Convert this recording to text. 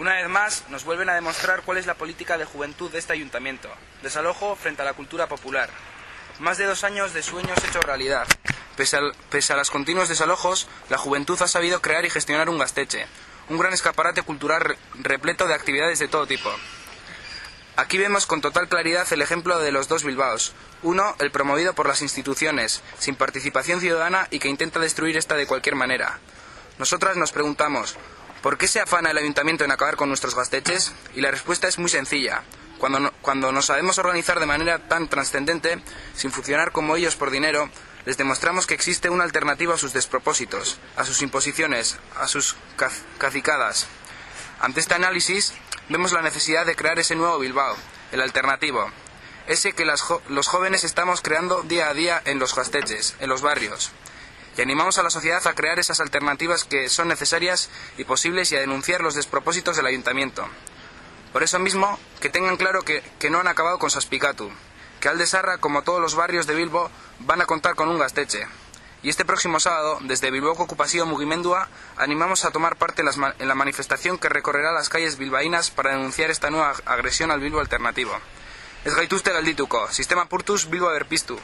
Una vez más, nos vuelven a demostrar cuál es la política de juventud de este ayuntamiento. Desalojo frente a la cultura popular. Más de dos años de sueños hechos realidad. Pese, a los continuos desalojos, la juventud ha sabido crear y gestionar un gasteche, un gran escaparate cultural re- repleto de actividades de todo tipo. Aquí vemos con total claridad el ejemplo de los dos Bilbaos. Uno, el promovido por las instituciones, sin participación ciudadana y que intenta destruir esta de cualquier manera. Nosotras nos preguntamos, ¿por qué se afana el ayuntamiento en acabar con nuestros gasteches? Y la respuesta es muy sencilla. Cuando, cuando nos sabemos organizar de manera tan trascendente, sin funcionar como ellos por dinero, les demostramos que existe una alternativa a sus despropósitos, a sus imposiciones, a sus cacicadas. Ante este análisis, vemos la necesidad de crear ese nuevo Bilbao, el alternativo, ese que los jóvenes estamos creando día a día en los gasteches, en los barrios. Y animamos a la sociedad a crear esas alternativas que son necesarias y posibles y a denunciar los despropósitos del ayuntamiento. Por eso mismo, que tengan claro que, que no han acabado con Saspicatu, que Aldesarra, como todos los barrios de Bilbo, van a contar con un gasteche. Y este próximo sábado, desde Bilboko Ocupación Mugimendua, animamos a tomar parte en, la manifestación que recorrerá las calles bilbaínas para denunciar esta nueva agresión al Bilbo alternativo. Ez gaituzte galdituko, sistema purtus Bilbo berpiztu.